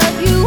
what you.